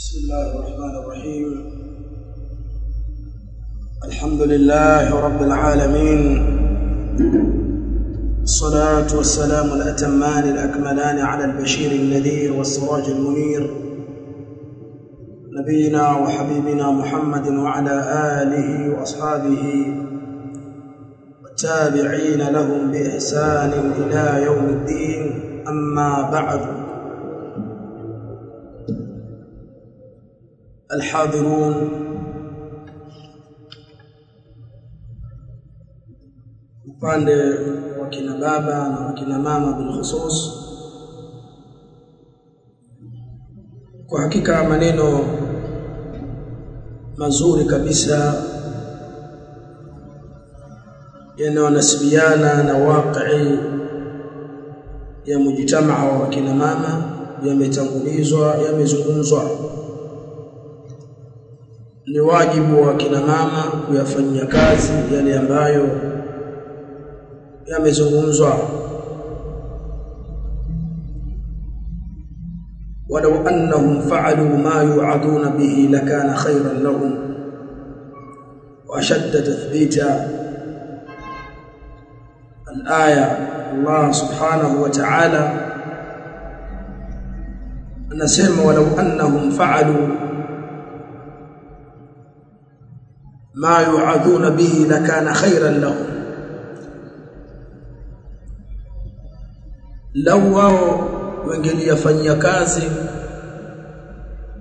بسم الله الرحمن الرحيم. الحمد لله رب العالمين. الصلاة والسلام الأتمان الأكملان على البشير النذير والسراج المنير. نبينا وحبيبنا محمد وعلى آله وأصحابه والتابعين لهم بإحسان إلى يوم الدين. أما بعد alhadhirun upande wa kina baba na wakina mama bilkhusus. Kwa hakika maneno mazuri kabisa yanayonasibiana na waqi ya mujtamaa wa kina mama yametangulizwa yamezungumzwa. Ni wajibu wa kina mama kuyafanyia kazi yale ambayo yamezungumzwa. ولو أنهم فعلوا ما يوعدون به لكان خيرا لهم وأشد تثبيتا الآية الله سبحانه وتعالى نسمى ولو أنهم فعلوا ما يعذون به لكان خيرا لهم. لو واو وانجلي يفني كازي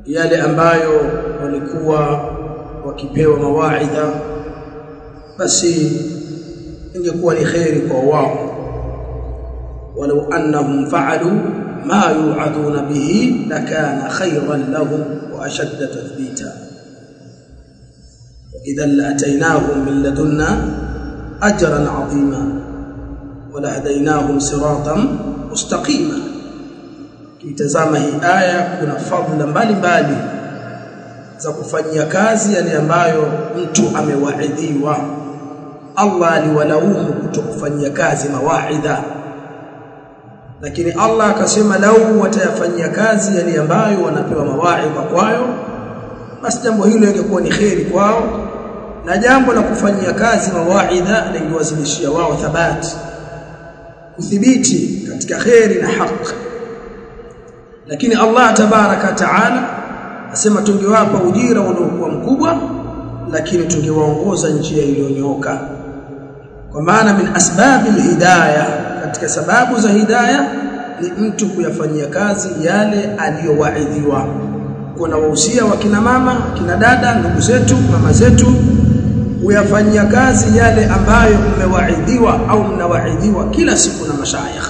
يالي أمبايو ولكوا وكيبيو مواعدا بس انجكوا لخير كواو ولو أنهم فعلوا ما يوعدون به لكان خيرا لهم وأشد تثبيتا idhan latainahum min ladunna ajran adhima walahadainahum siratan mustaqima kitazama hii aya kuna fadhila mbalimbali za kufanyia kazi yale ambayo mtu amewaidhiwa. Allah aliwalaumu kutokufanyia kazi mawaidha. Lakini Allah akasema lau watayafanyia kazi yale ambayo wanapewa mawaidha kwayo. Basi jambo hilo ingekuwa ni kheri kwao na jambo la kufanyia kazi mawaidha lingewazidishia wao thabati kuthibiti katika kheri na haki lakini Allah tabaraka taala asema tungewapa ujira uliokuwa mkubwa lakini tungewaongoza njia iliyonyooka. Kwa maana min asbabil hidayah katika sababu za hidayah ni mtu kuyafanyia kazi yale aliyowaidhiwa. Kuna wahusia wa kina mama kina dada ndugu zetu mama zetu kuyafanyia kazi yale ambayo mmewaidhiwa au mnawaidhiwa kila siku na mashaikh.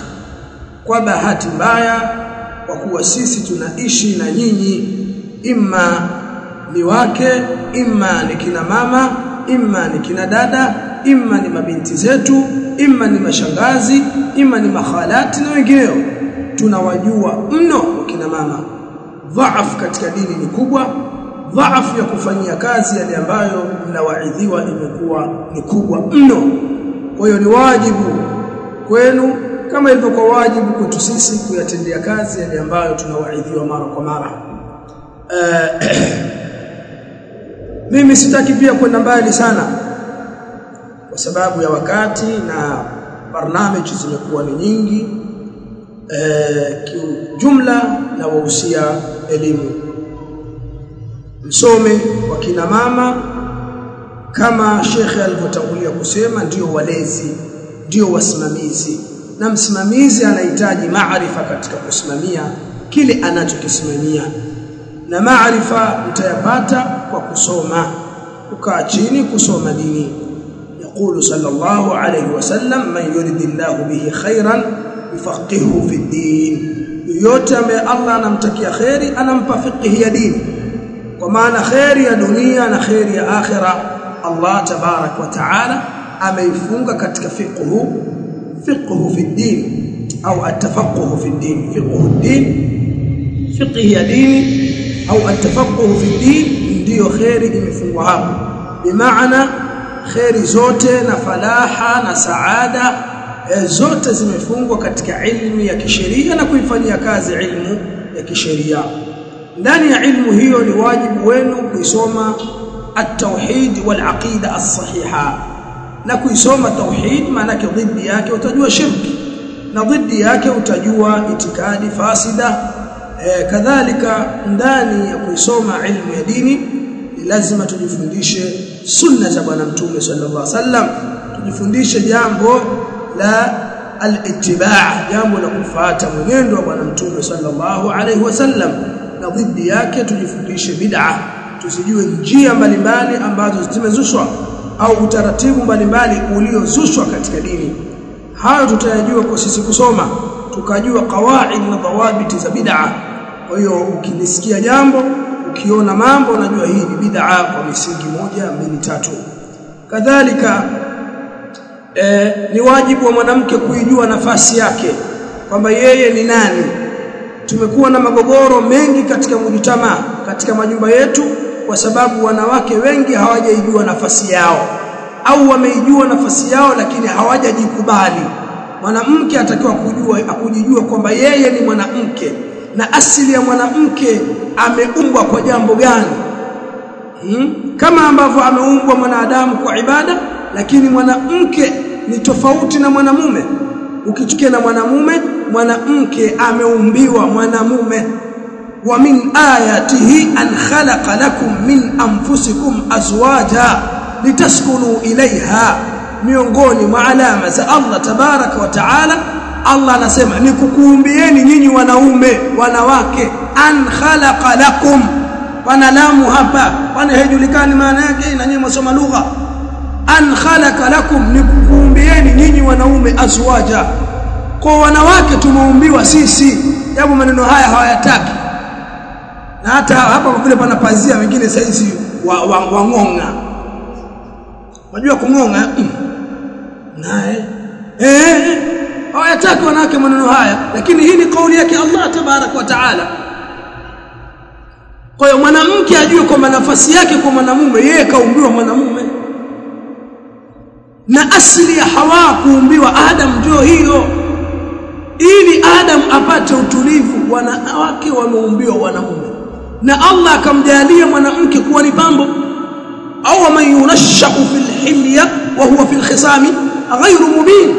Kwa bahati mbaya kwa kuwa sisi tunaishi na nyinyi imma ni wake imma ni kina mama imma ni kina dada imma ni mabinti zetu imma ni mashangazi imma ni makhalati na wengineo. Tunawajua mno kina mama. Dhaafu katika dini ni kubwa dhaafu ya kufanyia kazi yale ambayo mnawaidhiwa imekuwa ni kubwa mno. Kwa hiyo ni wajibu kwenu kama ilivyokuwa wajibu kwetu sisi kuyatendea kazi yale ambayo tunawaidhiwa mara kwa mara. Uh, mimi sitaki pia kwenda mbali sana kwa sababu ya wakati na barnamiji zimekuwa ni nyingi E, kiujumla na wahusia elimu msome wa kina mama kama shekhe alivyotangulia kusema ndio walezi ndio wasimamizi na msimamizi anahitaji maarifa katika kusimamia kile anachokisimamia na maarifa mtayapata kwa kusoma kukaa chini kusoma dini يقول صلى الله عليه وسلم من يريد الله به خيرا يفقهه في الدين yote ambaye Allah anamtakia khairi anampa fiqh ya dini kwa maana khairi ya dunia na khairi ya akhira Allah tabarak wa taala ameifunga katika fiqhu fiqhu fi din au atafaqquhu fi din fiqhu din fiqhi ya dini au atafaqquhu fi din ndio khairi imefungwa hapo. Bimaana khairi zote na falaha na saada zote zimefungwa katika ilmu ya kisheria na kuifanyia kazi ilmu ya kisheria ndani ya ilmu hiyo ni wajibu wenu kuisoma at-tauhid wal aqida as-sahiha. Na kuisoma tauhid maana yake dhidi yake utajua shirki. Na dhidi yake utajua itikadi fasida. E, kadhalika ndani ya kuisoma ilmu ya dini lazima tujifundishe sunna za bwana mtume sallallahu alaihi wasallam. Tujifundishe jambo la al-ittiba' jambo la kufuata mwenendo wa bwana mtume sallallahu alaihi wasallam na dhidi yake tujifundishe bid'a. Tusijue njia mbalimbali ambazo zimezushwa au utaratibu mbalimbali uliozushwa katika dini. Hayo tutayajua kwa sisi kusoma tukajua qawaid na dhawabiti za bid'a. Kwa hiyo ukilisikia jambo ukiona mambo unajua hii ni bid'a kwa misingi moja mbili tatu. Kadhalika e, ni wajibu wa mwanamke kuijua nafasi yake kwamba yeye ni nani tumekuwa na magogoro mengi katika mujitamaa katika majumba yetu kwa sababu wanawake wengi hawajaijua nafasi yao. Au wameijua nafasi yao lakini hawajajikubali. Mwanamke atakiwa kujua akujijua kwamba yeye ni mwanamke. Na asili ya mwanamke ameumbwa kwa jambo gani? Hmm? kama ambavyo ameumbwa mwanadamu kwa ibada lakini mwanamke ni tofauti na mwanamume ukichukia na mwanamume mwanamke ameumbiwa mwanamume. Wa min ayatihi an khalaqa lakum min anfusikum azwaja litaskunu ilaiha miongoni mwa alama za Allah tabaraka wa taala Allah anasema ni kukuumbieni nyinyi wanaume wanawake. An khalaqa lakum. Wanalamu hapa. Wana haijulikani maana yake na nyinyi msoma lugha an khalaqa lakum ni kukuumbieni nyinyi wanaume azwaja. Kwa wanawake tumeumbiwa sisi japo maneno haya hawayataki. Na hata hapa vile pana pazia wengine saizi wang'onga wa, wa, wa unajua kung'onga? Naye. Eh hawayataki wanawake maneno haya. Lakini hii ni kauli yake Allah tabarak wa taala. Kwa hiyo mwanamke ajue kwamba nafasi yake kwa mwanamume yeye kaumbiwa mwanamume na asili ya Hawa kuumbiwa Adam ndio hiyo. Ili Adam apate utulivu wanawake wameumbiwa wanaume. Na Allah akamjalia mwanamke kuwa ni pambo. Au man yunashau fil hilya wa huwa fil khisami ghairu mubin.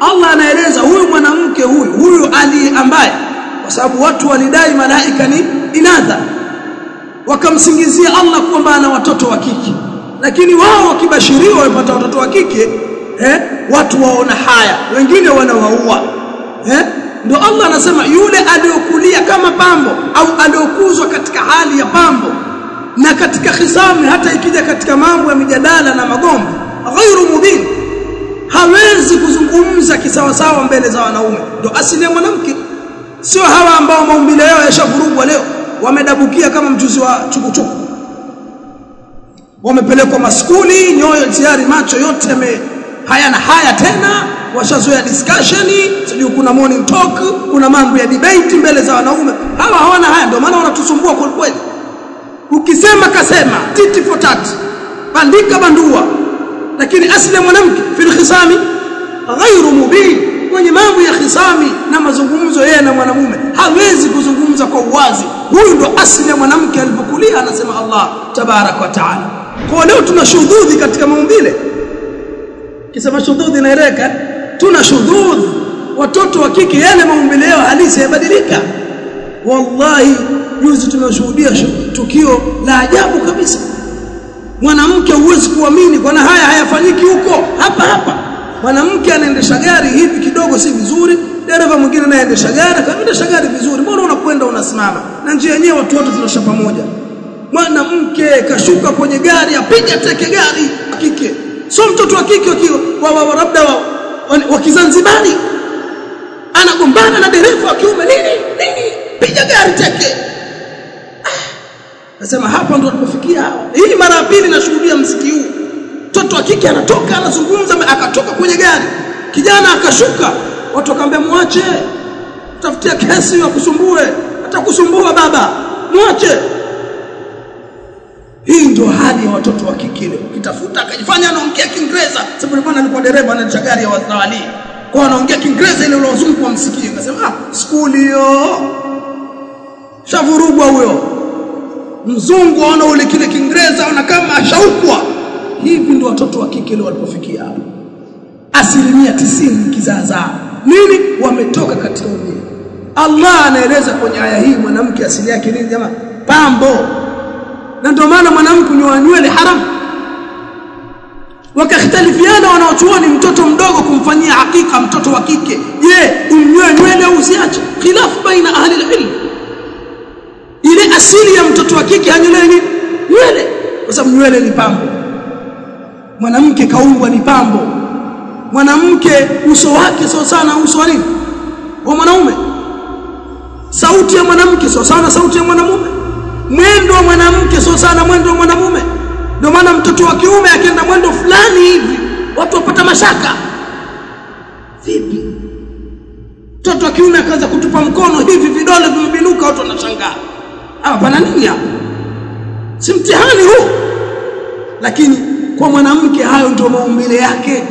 Allah anaeleza huyu mwanamke huyu huyu aliye ambaye kwa sababu watu walidai malaika ni inadha. Wakamsingizia Allah kwamba ana watoto wa kike lakini wao wakibashiriwa wamepata watoto wa kike eh watu waona haya wengine wanawaua eh. Ndio Allah anasema yule aliyokulia kama pambo au aliyokuzwa katika hali ya pambo na katika khisami hata ikija katika mambo ya mijadala na magombo ghairu mubin hawezi kuzungumza kisawasawa mbele za wanaume. Ndio asili ya mwanamke. Sio hawa ambao maumbile yao yashavurugwa leo wamedabukia kama mchuzi wa chukuchuku wamepelekwa maskuli nyoyo tayari macho yote hayana haya tena washazoea discussion sijui kuna morning talk kuna mambo ya debate mbele za wanaume. Hawa hawana haya ndio maana wanatusumbua kwa kweli. Ukisema kasema titi for tat. Bandika bandua. Lakini asli ya mwanamke fil khisami ghairu mubin. Kwenye mambo ya khisami na mazungumzo yeye na mwanamume hawezi kuzungumza kwa uwazi. Huyu ndo asli ya mwanamke alipokulia anasema Allah tabarak wa taala kwa leo tuna shudhudhi katika maumbile. Kisema shudhudhi naeleka tuna shudhudhi watoto wa kike yale maumbile yao halisi yabadilika wallahi juzi tumeshuhudia tukio la ajabu kabisa. Mwanamke huwezi kuamini kwana haya hayafanyiki huko. Hapa hapa. Mwanamke anaendesha gari hivi kidogo si vizuri dereva mwingine anaendesha gari akaendesha gari vizuri. Mbona unakwenda unasimama? Na njia yenyewe watu wote tunasha pamoja mwanamke kashuka kwenye gari apiga teke gari kike. Sio mtoto wa kike wa, labda wa, wa, Kizanzibari. Anagombana na dereva wa kiume nini nini? Piga gari teke. Nasema hapa ndo tulipofikia. Hii mara ya pili nashuhudia msiki huu. Mtoto wa kike anatoka anazungumza akatoka kwenye gari. Kijana akashuka. Watu wakamwambia muache tafutia kesi ya kusumbue. Atakusumbua baba. Muache hii ndio hali ya watoto wa kikile, ukitafuta akajifanya anaongea Kiingereza. Sababu bwana alikuwa dereva na gari ya wazawali kwa anaongea Kiingereza ile wazungu wamsikie akasema ah skuli hiyo. Shavurugwa huyo. Mzungu aona ule kile kiingereza aona kama ashaukwa. Hivi ndio watoto wa kikile walipofikia asilimia tisini kizaazaa nini? Wametoka katika umri. Allah anaeleza kwenye aya hii mwanamke asili yake nini jamaa? Pambo na ndio maana mwanamke kunyoa nywele haram wakakhtalifiana wanaochuoni mtoto mdogo kumfanyia hakika mtoto wa kike. Je umnyoe nywele au usiache? Khilaf baina ahli alilm. Ile asili ya mtoto wa kike anyolewe nini? Nywele. Kwa sababu nywele ni pambo. Mwanamke kaumbwa ni pambo. Mwanamke uso wake sio sana uso wa nini? Wa mwanaume. Sauti ya mwanamke sio sana sauti ya mwanamume mwendo wa mwanamke sio sana mwendo wa mwanamume. Ndio maana mtoto wa kiume akienda mwendo fulani hivi watu wapata mashaka. Vipi? Mtoto wa kiume akaanza kutupa mkono hivi vidole vimebinuka watu wanashangaa. Hapa pana nini hapa si mtihani huu. Lakini kwa mwanamke hayo ndio maumbile yake.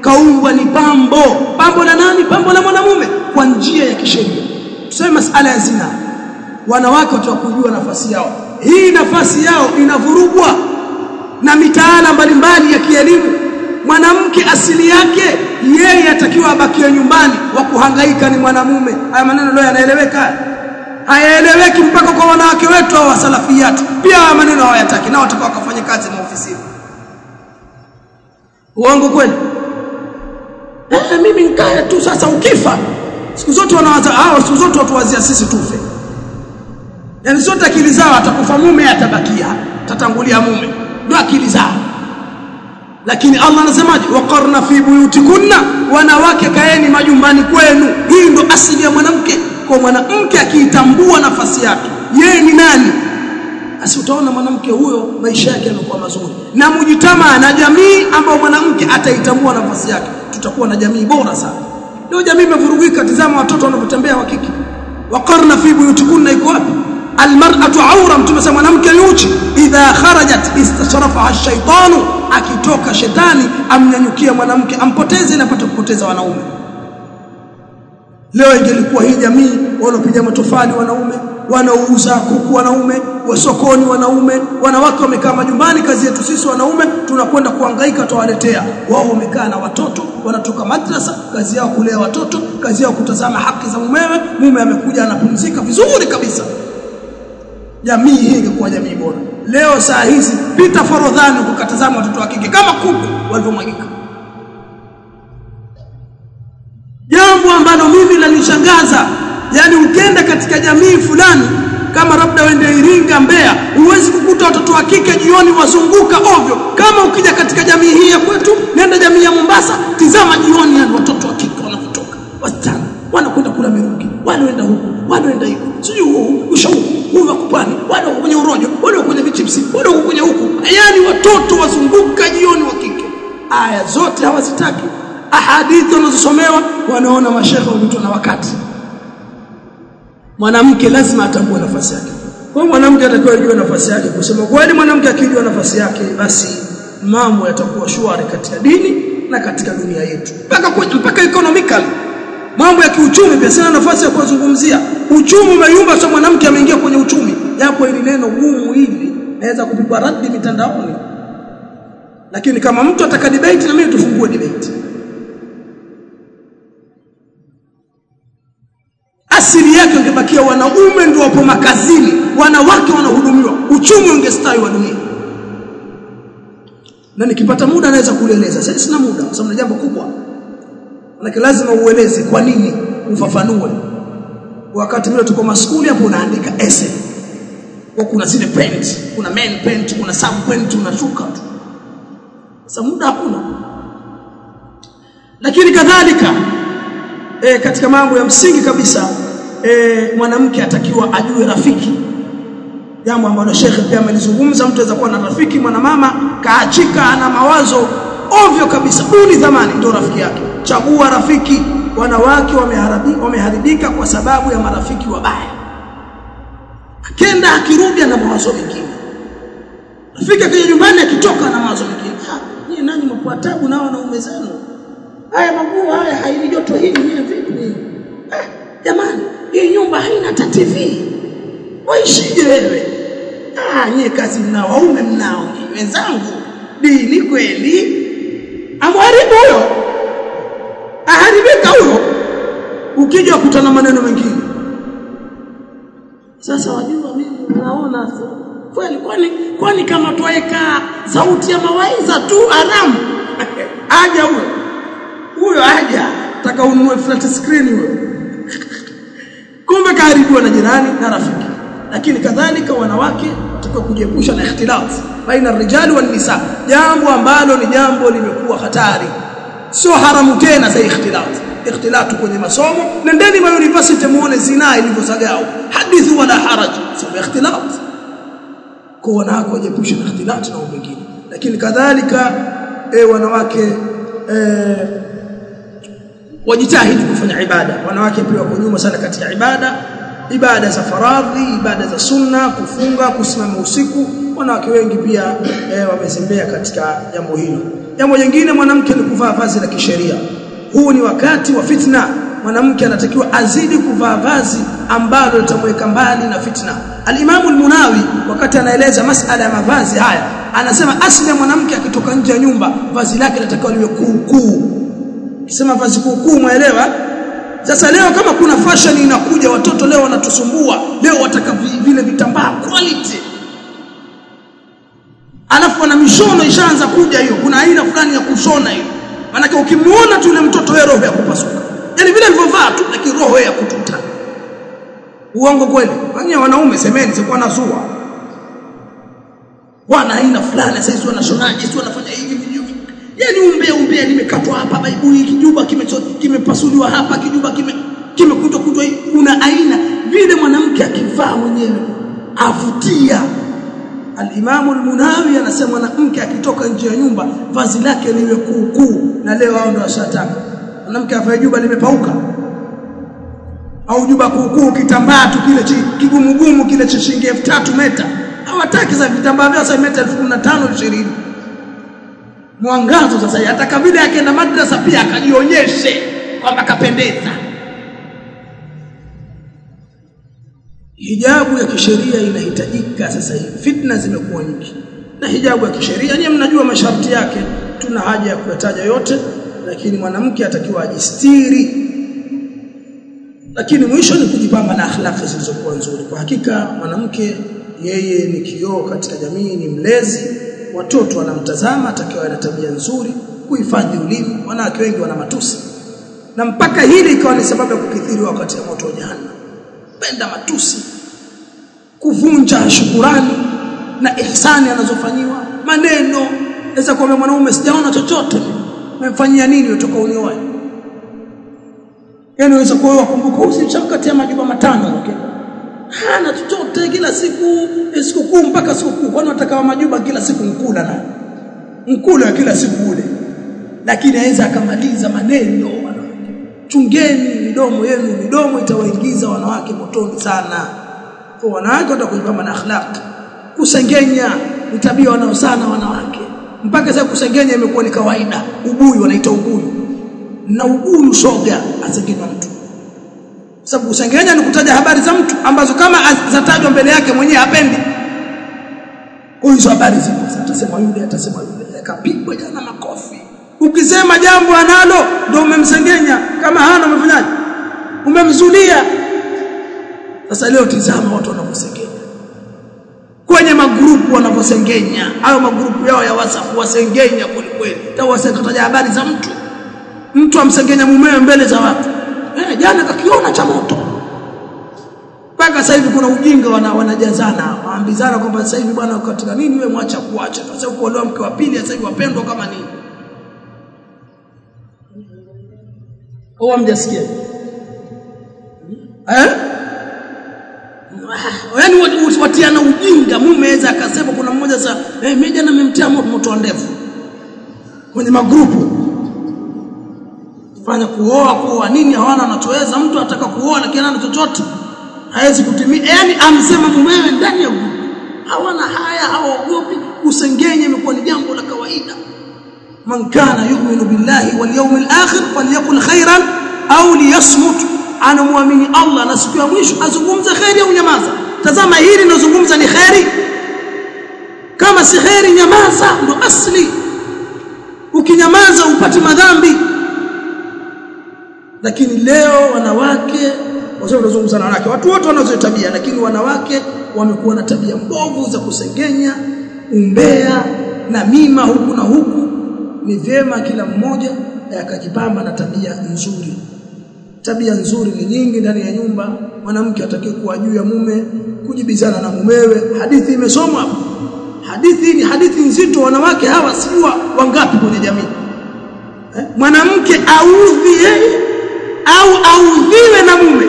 Kaumbwa ni pambo. Pambo la nani? Pambo la mwanamume. Kwa njia ya kisheria. Tuseme masala ya zina wanawake watakujua nafasi yao. Hii nafasi yao inavurugwa na mitaala mbalimbali ya kielimu. Mwanamke asili yake yeye atakiwa abakie nyumbani. Wa kuhangaika ni mwanamume. Haya maneno leo yanaeleweka? Hayaeleweki mpaka kwa wanawake wetu au wasalafiyatu pia haya maneno hawayataki. Nao watakuwa wakafanya kazi maofisini uongo kweli? Eh mimi nikae tu sasa ukifa. Siku zote wanawaza hao siku zote watuwazia sisi tufe yani zote akili zao atakufa mume atabakia tatangulia mume. Ndio akili zao. Lakini Allah anasemaje? Waqarna fi buyutikunna wanawake kaeni majumbani kwenu. Hii ndo asili ya mwanamke. Kwa mwanamke akiitambua nafasi yake yeye ni nani? Basi utaona mwanamke huyo maisha yake yanakuwa mazuri. Na mujitamaa na jamii ambayo mwanamke ataitambua nafasi yake tutakuwa na jamii bora sana. Leo jamii imevurugika. Tazama watoto wanavyotembea wa kike waqarna fi buyutikunna iko wapi almar'atu awra mtume mwanamke yuchi. Idha kharajat istashrafaha ash-shaytanu akitoka shetani amnyanyukia mwanamke ampoteze na kupoteza wanaume. Leo ingelikuwa hii jamii wanaopiga matofali wanaume wanaouza kuku wanaume wasokoni wanaume wanawake wamekaa majumbani kazi yetu sisi wanaume tunakwenda kuhangaika tuwaletea wao wamekaa na watoto wanatoka madrasa kazi yao kulea watoto kazi yao kutazama haki za mumewe mume amekuja anapumzika vizuri kabisa jamii hii ingekuwa jamii bora. Leo saa hizi pita forodhani kukatazama watoto wa kike kama kuku walivyomwagika. Jambo ambalo mimi lanishangaza yani ukenda katika jamii fulani kama labda wende Iringa Mbeya huwezi kukuta watoto wa kike jioni wazunguka ovyo. Kama ukija katika jamii hii ya kwetu nenda jamii ya Mombasa tizama jioni yani watoto wa kike wanavyotoka wasichana wanakwenda kula mirungi wanaenda huku aya zote hawazitaki. Ahadithi wanazosomewa wanaona mashehe wametoa na wakati. Mwanamke lazima atambue nafasi yake. Kwa mwanamke atakiwa ajue nafasi yake kusema kweli mwanamke akijua nafasi yake basi mambo yatakuwa shwari katika dini na katika dunia yetu. Mpaka mpaka economical. Mambo ya kiuchumi pia sina nafasi ya kuzungumzia. Uchumi umeyumba sasa mwanamke ameingia kwenye uchumi. Japo ili neno gumu hili naweza kupigwa radi mitandaoni lakini kama mtu ataka debate na mimi tufungue debate asili yake ungebakia wanaume ndio wapo makazini wanawake wanahudumiwa uchumi ungestawi wa dunia na nikipata muda naweza kueleza sasa sina muda kwa sababu jambo kubwa Manake lazima ueleze kwa nini ufafanue. Wakati mimi tuko maskuli hapo unaandika essay. Kwa kuna zile pent kuna main point, kuna sub point unashuka tu. Sasa muda hakuna. Lakini kadhalika e, katika mambo ya msingi kabisa e, mwanamke atakiwa ajue rafiki. Jambo ambalo shekhe pia amelizungumza mtu anaweza kuwa na rafiki mwanamama kaachika ana mawazo ovyo kabisa duni zamani ndio rafiki yake chagua rafiki wanawake wameharibika kwa sababu ya marafiki wabaya akenda akirudi ana mawazo mengine rafiki akija nyumbani akitoka na mawazo mengine mpo tabu na wanaume zenu. Haya maguo haya haini joto hili ni vipi? Eh, jamani hii nyumba haina hata TV waishije wewe? Ah nyie kazi mnao waume mnao wenzangu. Dini kweli? Amharibu huyo? Aharibika huyo? Ukija kutana maneno mengine. Sasa wajua mimi naona kweli kwani kwani kama tuweka sauti ya mawaidha tu haramu. Aja huyo. Huyo aja taka ununue flat screen huyo. Kumbe kaharibiwa na jirani na rafiki. Lakini kadhalika wanawake tuko kujiepusha na ikhtilaf baina rijali wal nisa. Jambo ambalo ni jambo limekuwa hatari. Sio haramu tena za ikhtilaf ikhtilatu kwenye masomo. Nendeni ma university muone zina ilivyosagao hadithu wala haraj. Sio ikhtilaf kwa wanawake wajiepushe na ikhtilati na mwingine lakini kadhalika e, wanawake e, wajitahidi kufanya ibada. Wanawake pia wako nyuma sana katika ibada. Ibada za faradhi ibada za sunna kufunga kusimama usiku. Wanawake wengi pia e, wamezembea katika jambo hilo. Jambo jingine mwanamke ni kuvaa vazi la kisheria. Huu ni wakati wa fitna mwanamke anatakiwa azidi kuvaa vazi ambalo litamweka mbali na fitna. Alimamu al-Munawi wakati anaeleza masala ya mavazi haya anasema asli ya mwanamke akitoka nje ya nyumba vazi lake linatakiwa liwe kuukuu. Kisema vazi kuukuu mwelewa sasa leo kama kuna fashion inakuja watoto leo wanatusumbua leo wataka vile vitambaa quality. Alafu na mishono ishaanza kuja hiyo kuna aina fulani ya kushona hiyo. Maana ukimuona tu yule mtoto wewe roho ya kupasuka yani vile alivyovaa tu lakini roho ya kututa uongo kweli? Wenye wanaume semeni sikuwa nazua wana aina fulani sasa wanashonaje? Sio wanafanya hivi hivi yani umbea umbea nimekatwa hapa baibui kijuba kimepasuliwa kime hapa kijuba kime kimekutwa kutwa kuna aina vile mwanamke akivaa mwenyewe avutia. Al-Imam al-Munawi anasema mwanamke akitoka nje ya nyumba vazi lake liwe kuukuu na leo hao ndio washataka mwanamke afaye juba limepauka. Au juba kuukuu kitambaa tu kile kigumugumu kile cha shilingi 3000 meta. Hawataki za vitambaa vya sasa meta 15 20 mwangazo sasa hata kabila akaenda madrasa pia akajionyeshe kwamba kapendeza. Hijabu ya kisheria inahitajika sasa hivi. Fitna zimekuwa nyingi. Na hijabu ya kisheria nyinyi mnajua masharti yake. Tuna haja ya kuyataja yote lakini mwanamke atakiwa ajistiri. Lakini mwisho ni kujipamba na akhlaqi zilizokuwa nzuri. Kwa hakika mwanamke yeye ni kioo katika jamii ni mlezi. Watoto wanamtazama atakiwa ana tabia nzuri kuhifadhi ulimi. Wanawake wengi wana matusi. Na mpaka hili ikawa ni sababu ya kukithiri wakati wa moto wa jahannam. Penda matusi. Kuvunja shukurani na ihsani anazofanyiwa. Maneno. Naweza kuambia mwanaume sijaona chochote umemfanyia nini utoka unioe yani unaweza kuoa kumbuka usichakatia majuba matano okay? hana chochote kila siku sikukuu mpaka sikukuu. Kwani wataka majuba kila siku mkula na mkula kila siku ule. Lakini aweza akamaliza maneno chungeni midomo yenu midomo itawaingiza wanawake motoni sana. Kwa wanawake watakuwa na akhlaq. Kusengenya ni tabia wanao sana wanawake mpaka sasa kusengenya imekuwa ni kawaida. Ubuyu wanaita ubuyu. Na ubuyu shoga asengenya mtu. Sababu kusengenya ni kutaja habari za mtu ambazo kama zatajwa mbele yake mwenyewe hapendi. Hizo habari zipo. Atasema yule atasema yule. Akapigwa jana makofi. Ukisema jambo analo ndio umemsengenya. Kama hana umefanyaje? Umemzulia. Sasa leo tizama watu wanavyosengenya kwenye magrupu wanavyosengenya. Au magrupu yao ya wasengenya kweli kweli. Tawasengetaja habari za mtu. Mtu amsengenya mumewe mbele za watu. Eh jana kakiona cha moto. Mpaka sasa hivi kuna ujinga wana, wanajazana. Waambizana kwamba sasa hivi bwana katika nini wewe mwacha kuacha? Sasa kuolewa mke wa pili sasa hivi wapendwa kama nini? Au mjasikia eh yaani watiana ujinga. Mumeweza akasema kuna mmoja sasa eh mimi jana nimemtia moto ndevu kwenye magrupu. Fanya kuoa kuoa. Nini hawana anachoweza? Mtu anataka kuoa lakini ana chochote. Hawezi kutimia. Yani amsema mumewe ndani ya grupu hawana haya hawaogopi. Usengenye imekuwa ni jambo la kawaida. Man kana yu'minu billahi wal yawmil akhir falyakul khairan au liyasmut. Anamwamini Allah na siku ya mwisho azungumze khairi au nyamaza tazama hili ninazungumza ni khairi kama si kheri nyamaza ndo asli. Ukinyamaza upati madhambi. Lakini leo wanawake wasio tunazungumza na wanawake watu wote wanazo tabia lakini wanawake wamekuwa na tabia mbovu za kusengenya umbea na mima huku na huku. Ni vyema kila mmoja akajipamba na tabia nzuri tabia nzuri ni nyingi ndani ya nyumba. Mwanamke atakaye kuwa juu ya mume kujibizana na mumewe. Hadithi imesomwa. Hadithi ni hadithi nzito. Wanawake hawa sijua wangapi kwenye jamii. Eh? mwanamke audhi yeye au audhiwe na mume.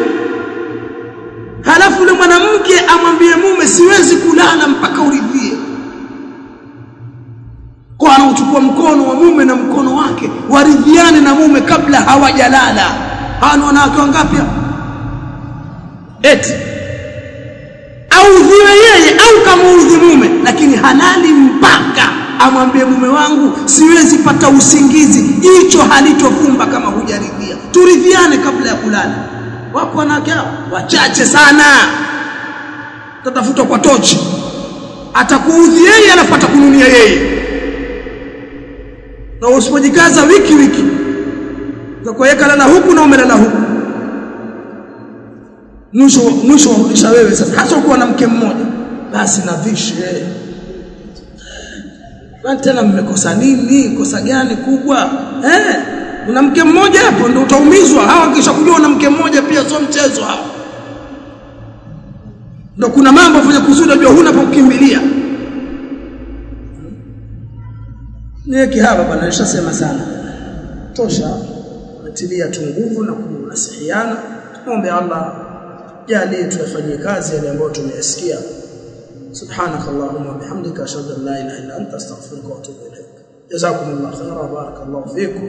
Halafu yule mwanamke amwambie mume siwezi kulala mpaka uridhie. Kwa anauchukua mkono wa mume na mkono wake waridhiane na mume kabla hawajalala ni wanawake wangapi eti audhiwe yeye au kamuudhi mume. Lakini halali mpaka amwambie mume wangu siwezi pata usingizi jicho halitofumba kama hujaridhia turidhiane kabla ya kulala. Wako wanawake wachache sana. Tatafutwa kwa tochi. Atakuudhi yeye anapata kununia yeye. Na usipojikaza wiki wiki utakuweka lala huku na umelala huku. Mwisho mwisho maisha wewe sasa hasa ukuwa na mke mmoja basi na vishi eh tena mmekosa nini? Kosa gani kubwa? Eh? Una mke mmoja hapo ndio utaumizwa. Hawa kisha kujua una mke mmoja pia sio mchezo hapo ndio kuna mambo fanya kusudi unajua huna pa kukimbilia. Niweke hapa bwana nishasema sana. Tosha natilia tu nguvu na kunasihiana muombe Allah jalie tuyafanyie kazi yale ambayo tumeyasikia سبحانك اللهم وبحمدك اشهد ان لا اله الا انت استغفرك واتوب اليك جزاكم الله خيرا بارك الله فيكم